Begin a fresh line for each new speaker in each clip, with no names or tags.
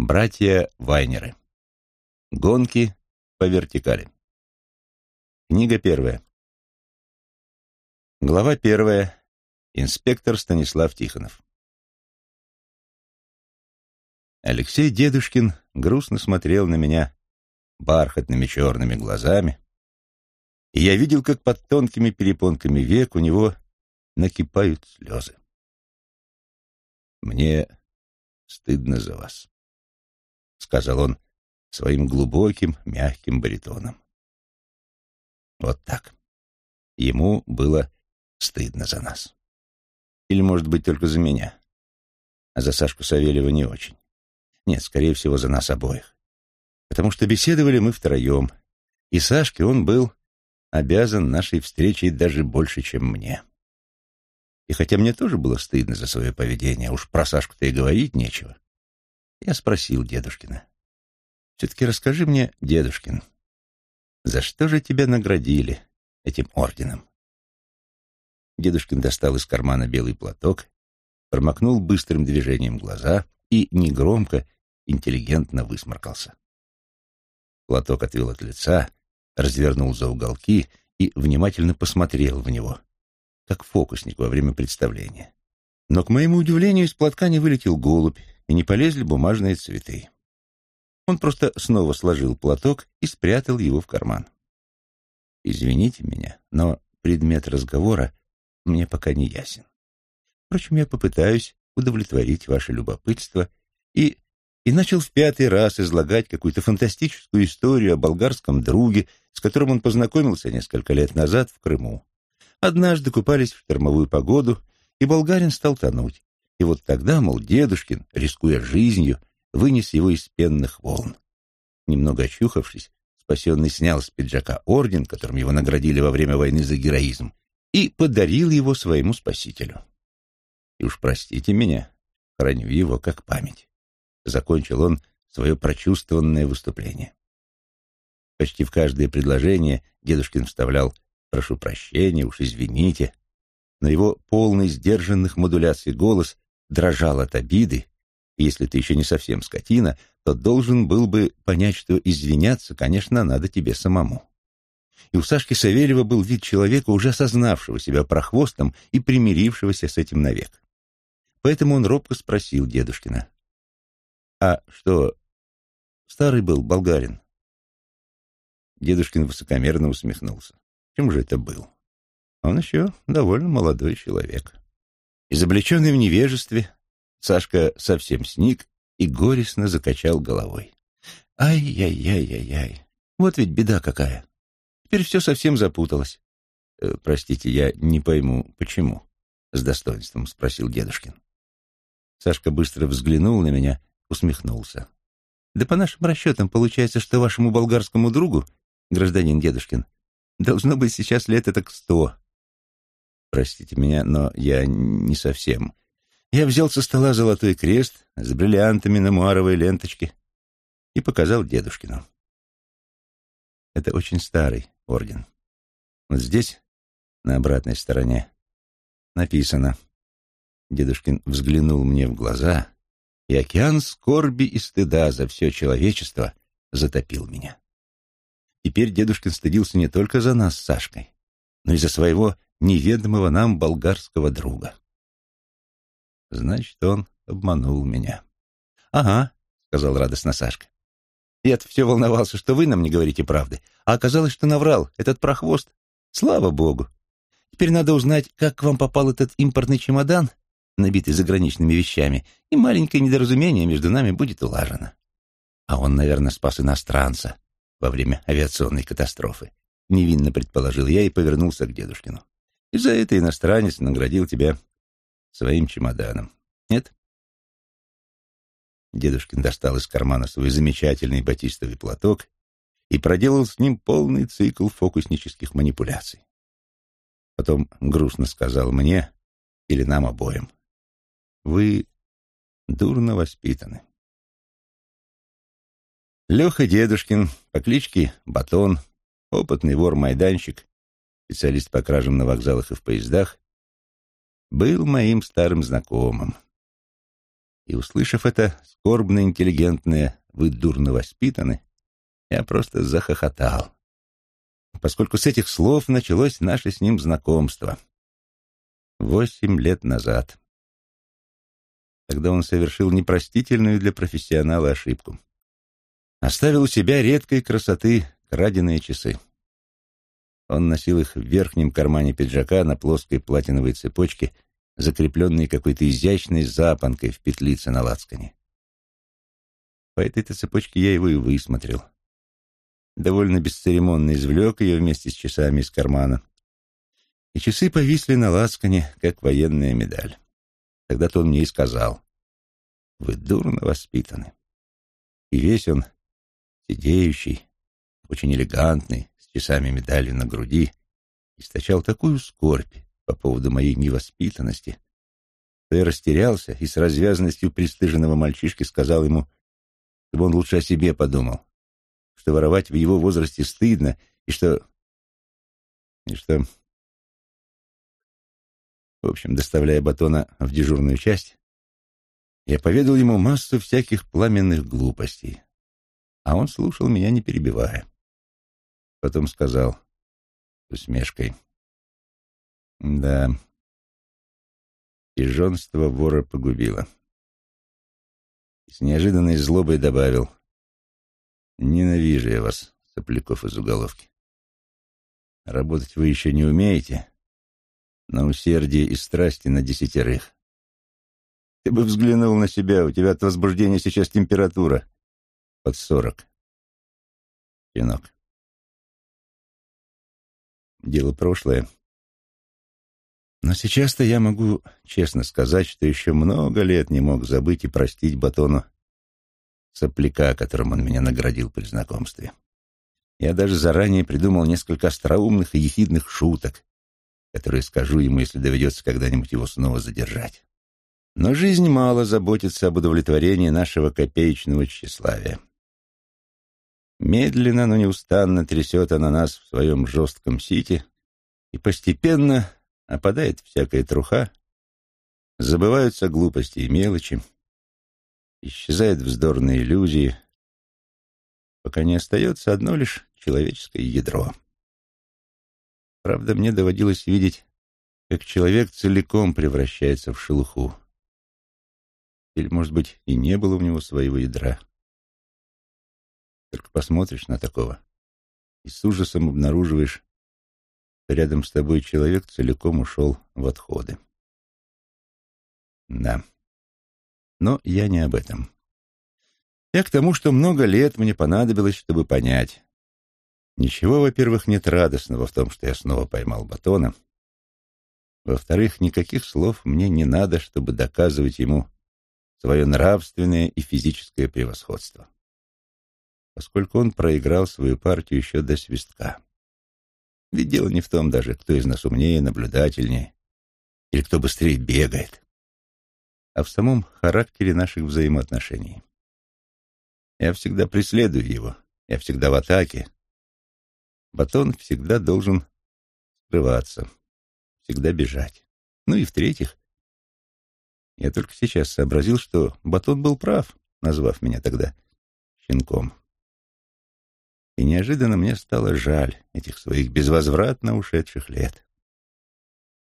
Братья Вайнеры. Гонки по вертикали. Книга первая. Глава первая. Инспектор Станислав Тихонов. Алексей Дедушкин грустно смотрел на меня бархатными черными глазами, и я видел, как под тонкими перепонками век у него накипают слезы. «Мне стыдно за вас», — сказал он своим глубоким, мягким баритоном. Вот так. Ему было стыдно за нас. Или, может быть, только за меня. А за Сашку Савельева не очень. Нет, скорее всего, за нас обоих. Потому что беседовали мы втроем, и Сашке он был обязан нашей встречей даже больше, чем мне. И хотя мне тоже было стыдно за свое поведение, уж про Сашку-то и говорить нечего, я спросил дедушкина. «Все-таки расскажи мне, дедушкин, за что же тебя наградили этим орденом?» Дедушкин достал из кармана белый платок, промокнул быстрым движением глаза и негромко, интеллигентно высморкался. Платок отвел от лица, развернул за уголки и внимательно посмотрел в него, как фокусник во время представления. Но, к моему удивлению, из платка не вылетел голубь, и не полезли бумажные цветы. Он просто снова сложил платок и спрятал его в карман. «Извините меня, но предмет разговора мне пока не ясен. Впрочем, я попытаюсь удовлетворить ваше любопытство и и начал в пятый раз излагать какую-то фантастическую историю о болгарском друге, с которым он познакомился несколько лет назад в Крыму. Однажды купались в штормовую погоду, и болгарин стал тонуть. И вот тогда, мол, дедушкин, рискуя жизнью, вынес его из пенных волн. Немного очухавшись, спасенный снял с пиджака орден, которым его наградили во время войны за героизм, и подарил его своему спасителю. И уж простите меня, храню его как память закончил он свое прочувствованное выступление. Почти в каждое предложение дедушкин вставлял «прошу прощения, уж извините», но его полный сдержанных модуляций голос дрожал от обиды, если ты еще не совсем скотина, то должен был бы понять, что извиняться, конечно, надо тебе самому. И у Сашки Савельева был вид человека, уже осознавшего себя прохвостом и примирившегося с этим навек. Поэтому он робко спросил дедушкина. А что, старый был болгарин? Дедушкин высокомерно усмехнулся. Чем же это был? Он еще довольно молодой человек. Изобличенный в невежестве, Сашка совсем сник и горестно закачал головой. Ай-яй-яй-яй-яй, вот ведь беда какая. Теперь все совсем запуталось. Э, простите, я не пойму, почему? С достоинством спросил дедушкин. Сашка быстро взглянул на меня усмехнулся. Да по нашим расчетам получается, что вашему болгарскому другу, гражданин Дедушкин, должно быть сейчас лет так сто. Простите меня, но я не совсем. Я взял со стола золотой крест с бриллиантами на муаровой ленточке и показал Дедушкину. Это очень старый орден. Вот здесь, на обратной стороне, написано. Дедушкин взглянул мне в глаза и океан скорби и стыда за все человечество затопил меня. Теперь дедушкин стыдился не только за нас с Сашкой, но и за своего неведомого нам болгарского друга. Значит, он обманул меня. «Ага», — сказал радостно Сашка. «Я-то все волновался, что вы нам не говорите правды, а оказалось, что наврал этот прохвост. Слава богу! Теперь надо узнать, как к вам попал этот импортный чемодан набитый заграничными вещами, и маленькое недоразумение между нами будет улажено. А он, наверное, спас иностранца во время авиационной катастрофы. Невинно предположил я и повернулся к дедушкину. И за это иностранец наградил тебя своим чемоданом. Нет? Дедушкин достал из кармана свой замечательный батистовый платок и проделал с ним полный цикл фокуснических манипуляций. Потом грустно сказал мне или нам обоим. Вы дурно воспитаны. Леха Дедушкин по кличке Батон, опытный вор-майданщик, специалист по кражам на вокзалах и в поездах, был моим старым знакомым. И, услышав это скорбно-интеллигентное «вы дурно воспитаны», я просто захохотал, поскольку с этих слов началось наше с ним знакомство. Восемь лет назад. Тогда он совершил непростительную для профессионала ошибку. Оставил у себя редкой красоты краденые часы. Он носил их в верхнем кармане пиджака на плоской платиновой цепочке, закрепленной какой-то изящной запонкой в петлице на лацкане. По этой-то цепочке я его и высмотрел. Довольно бесцеремонно извлек ее вместе с часами из кармана. И часы повисли на лацкане, как военная медаль. Тогда-то он мне и сказал, «Вы дурно воспитаны». И весь он, сидеющий, очень элегантный, с часами-медалью на груди, источал такую скорбь по поводу моей невоспитанности, что я растерялся и с развязанностью пристыженного мальчишки сказал ему, чтобы он лучше о себе подумал, что воровать в его возрасте стыдно, и что... и что... В общем, доставляя батона в дежурную часть, я поведал ему массу всяких пламенных глупостей, а он слушал меня, не перебивая. Потом сказал с усмешкой. Да, пижонство вора погубило. И с неожиданной злобой добавил. Ненавижу я вас, сопляков из уголовки. Работать вы еще не умеете, но усердие и страсти на десятерых. Ты бы взглянул на себя, у тебя от возбуждения сейчас температура под сорок. Щенок. Дело прошлое. Но сейчас-то я могу честно сказать, что еще много лет не мог забыть и простить Батону сопляка, которым он меня наградил при знакомстве. Я даже заранее придумал несколько остроумных и ехидных шуток, которые скажу ему, если доведется когда-нибудь его снова задержать. Но жизнь мало заботится об удовлетворении нашего копеечного тщеславия. Медленно, но неустанно трясет она нас в своем жестком сите, и постепенно опадает всякая труха, забываются глупости и мелочи, исчезают вздорные иллюзии, пока не остается одно лишь человеческое ядро. Правда, мне доводилось видеть, как человек целиком превращается в шелуху. Или, может быть, и не было у него своего ядра. Только посмотришь на такого и с ужасом обнаруживаешь, что рядом с тобой человек целиком ушел в отходы. Да. Но я не об этом. Я к тому, что много лет мне понадобилось, чтобы понять. Ничего, во-первых, нет радостного в том, что я снова поймал батона. Во-вторых, никаких слов мне не надо, чтобы доказывать ему свое нравственное и физическое превосходство поскольку он проиграл свою партию еще до свистка. Ведь дело не в том даже, кто из нас умнее, наблюдательнее, или кто быстрее бегает, а в самом характере наших взаимоотношений. Я всегда преследую его, я всегда в атаке. Батон всегда должен скрываться, всегда бежать. Ну и в-третьих, я только сейчас сообразил, что Батон был прав, назвав меня тогда щенком. И неожиданно мне стало жаль этих своих безвозвратно ушедших лет.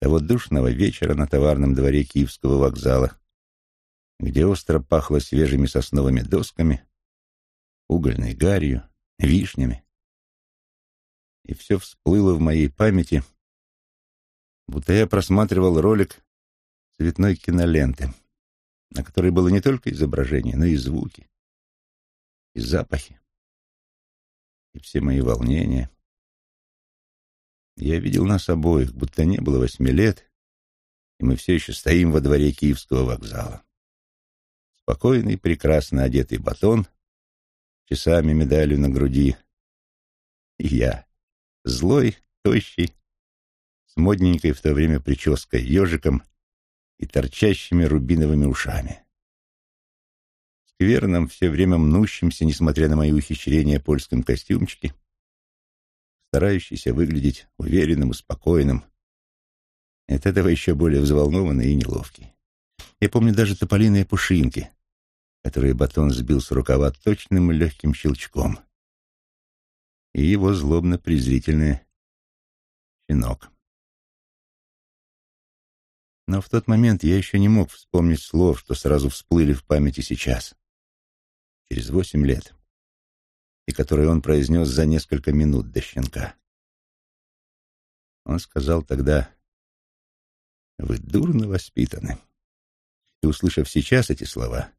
Того душного вечера на товарном дворе Киевского вокзала, где остро пахло свежими сосновыми досками, угольной гарью, вишнями. И все всплыло в моей памяти, будто я просматривал ролик цветной киноленты, на которой было не только изображение, но и звуки, и запахи и все мои волнения. Я видел нас обоих, будто не было восьми лет, и мы все еще стоим во дворе Киевского вокзала. Спокойный, прекрасно одетый батон, часами медалью на груди, и я, злой, тощий, с модненькой в то время прической ежиком и торчащими рубиновыми ушами скверном, все время мнущимся, несмотря на мои ухищрения, польском костюмчике, старающийся выглядеть уверенным и спокойным, от этого еще более взволнованный и неловкий. Я помню даже тополиные пушинки, которые батон сбил с рукава точным и легким щелчком. И его злобно-презрительный щенок. Но в тот момент я еще не мог вспомнить слов, что сразу всплыли в памяти сейчас, через восемь лет, и которые он произнес за несколько минут до щенка. Он сказал тогда, «Вы дурно воспитаны». И, услышав сейчас эти слова,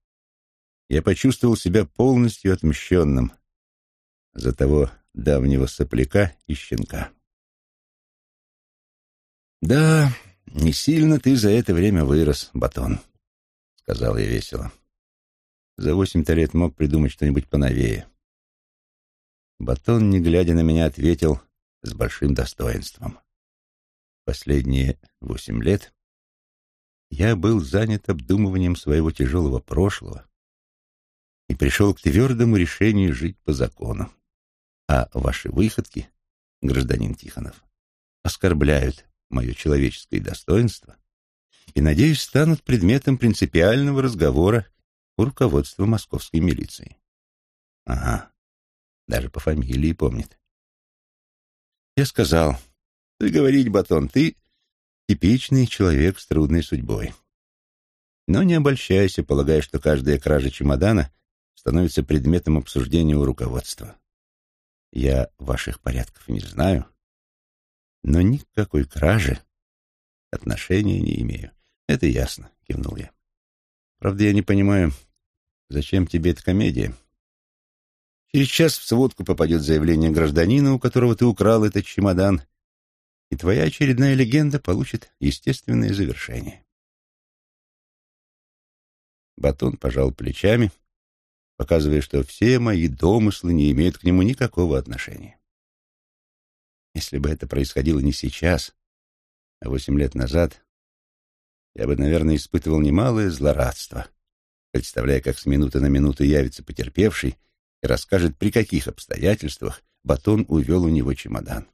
я почувствовал себя полностью отмщенным за того давнего сопляка и щенка. «Да, не сильно ты за это время вырос, Батон», — сказал я весело. За восемь-то лет мог придумать что-нибудь поновее. Батон, не глядя на меня, ответил с большим достоинством. Последние восемь лет я был занят обдумыванием своего тяжелого прошлого и пришел к твердому решению жить по закону. А ваши выходки, гражданин Тихонов, оскорбляют мое человеческое достоинство и, надеюсь, станут предметом принципиального разговора у руководства московской милиции. Ага, даже по фамилии помнит. Я сказал, ты говорить, Батон, ты типичный человек с трудной судьбой. Но не обольщайся, полагая, что каждая кража чемодана становится предметом обсуждения у руководства. Я ваших порядков не знаю, но ни к какой краже отношения не имею. Это ясно, кивнул я. Правда, я не понимаю, зачем тебе эта комедия? Через час в сводку попадет заявление гражданина, у которого ты украл этот чемодан, и твоя очередная легенда получит естественное завершение. Батон пожал плечами, показывая, что все мои домыслы не имеют к нему никакого отношения. Если бы это происходило не сейчас, а восемь лет назад, я бы, наверное, испытывал немалое злорадство, представляя, как с минуты на минуту явится потерпевший и расскажет, при каких обстоятельствах Батон увел у него чемодан.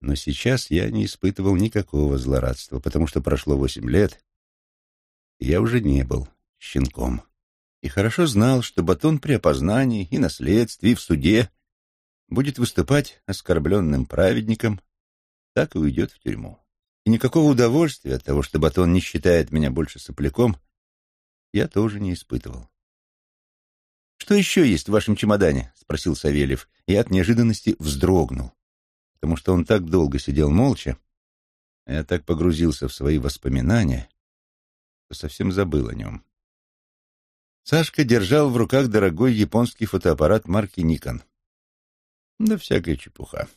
Но сейчас я не испытывал никакого злорадства, потому что прошло восемь лет, и я уже не был щенком. И хорошо знал, что Батон при опознании и наследстве, и в суде будет выступать оскорбленным праведником, так и уйдет в тюрьму. И никакого удовольствия от того, что Батон не считает меня больше сопляком, я тоже не испытывал. «Что еще есть в вашем чемодане?» — спросил Савельев, и от неожиданности вздрогнул, потому что он так долго сидел молча, а я так погрузился в свои воспоминания, что совсем забыл о нем. Сашка держал в руках дорогой японский фотоаппарат марки «Никон». Да всякая чепуха.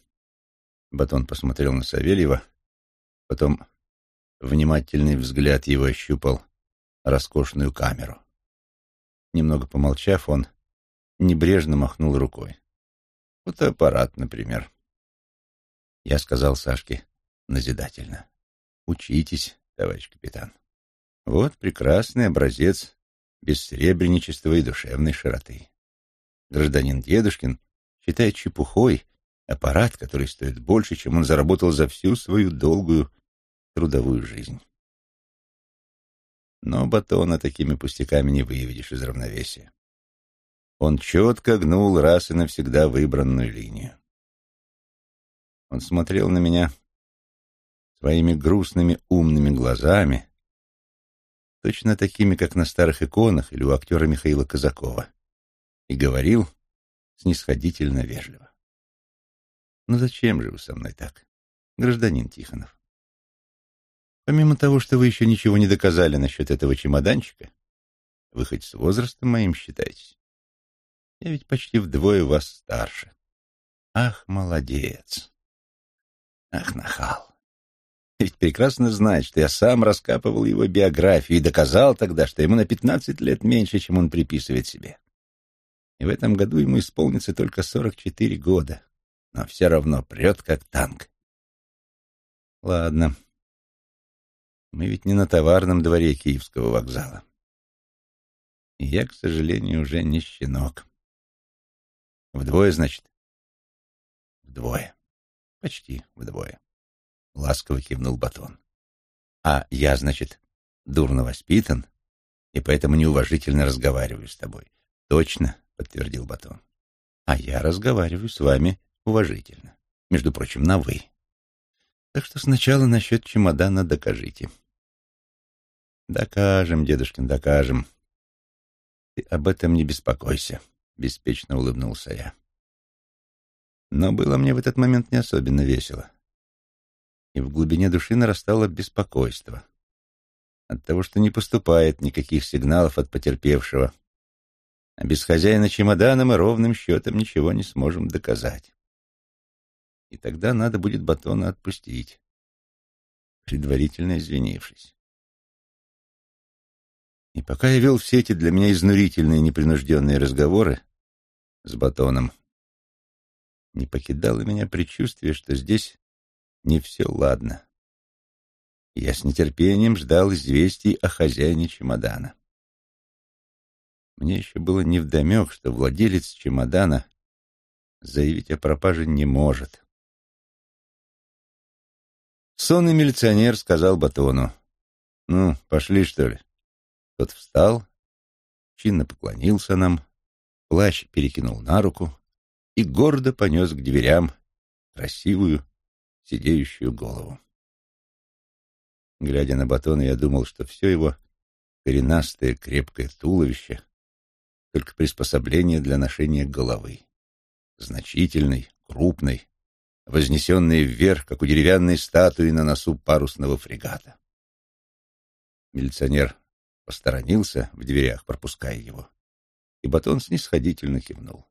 Батон посмотрел на Савельева, потом внимательный взгляд его ощупал роскошную камеру. Немного помолчав, он небрежно махнул рукой. Фотоаппарат, например. Я сказал Сашке назидательно. «Учитесь, товарищ капитан. Вот прекрасный образец бессребреничества и душевной широты. Гражданин Дедушкин считает чепухой аппарат, который стоит больше, чем он заработал за всю свою долгую трудовую жизнь. Но Батона такими пустяками не выведешь из равновесия. Он четко гнул раз и навсегда выбранную линию. Он смотрел на меня своими грустными умными глазами, точно такими, как на старых иконах или у актера Михаила Казакова, и говорил снисходительно вежливо. «Ну зачем же вы со мной так, гражданин Тихонов? Помимо того, что вы еще ничего не доказали насчет этого чемоданчика, вы хоть с возрастом моим считаетесь? Я ведь почти вдвое вас старше. Ах, молодец! Ах, нахал! Ведь прекрасно знает, что я сам раскапывал его биографию и доказал тогда, что ему на пятнадцать лет меньше, чем он приписывает себе. И в этом году ему исполнится только сорок четыре года, но все равно прет, как танк. Ладно. Мы ведь не на товарном дворе Киевского вокзала. И я, к сожалению, уже не щенок. Вдвое, значит? Вдвое. Почти вдвое. — ласково кивнул Батон. «А я, значит, дурно воспитан и поэтому неуважительно разговариваю с тобой. Точно, подтвердил Батон. А я разговариваю с вами уважительно. Между прочим, на «вы». Так что сначала насчет чемодана докажите. Докажем, дедушкин, докажем. Ты об этом не беспокойся, беспечно улыбнулся я. Но было мне в этот момент не особенно весело. И в глубине души нарастало беспокойство от того, что не поступает никаких сигналов от потерпевшего. А без хозяина чемодана мы ровным счетом ничего не сможем доказать. И тогда надо будет батона отпустить, предварительно извинившись. И пока я вел все эти для меня изнурительные непринужденные разговоры с батоном, не покидало меня предчувствие, что здесь не все ладно. Я с нетерпением ждал известий о хозяине чемодана. Мне еще было невдомек, что владелец чемодана заявить о пропаже не может. Сонный милиционер сказал Батону, «Ну, пошли, что ли?» Тот встал, чинно поклонился нам, плащ перекинул на руку и гордо понес к дверям красивую сидеющую голову. Глядя на Батона, я думал, что все его коренастое крепкое туловище — только приспособление для ношения головы. Значительной, крупной, вознесенной вверх, как у деревянной статуи на носу парусного фрегата. Милиционер посторонился в дверях, пропуская его, и Батон снисходительно кивнул.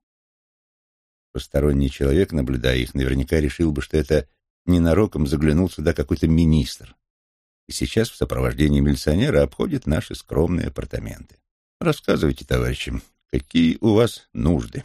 Посторонний человек, наблюдая их, наверняка решил бы, что это ненароком заглянул сюда какой-то министр, и сейчас в сопровождении милиционера обходит наши скромные апартаменты. Рассказывайте, товарищи, какие у вас нужды?